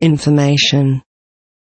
information.